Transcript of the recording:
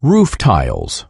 Roof tiles.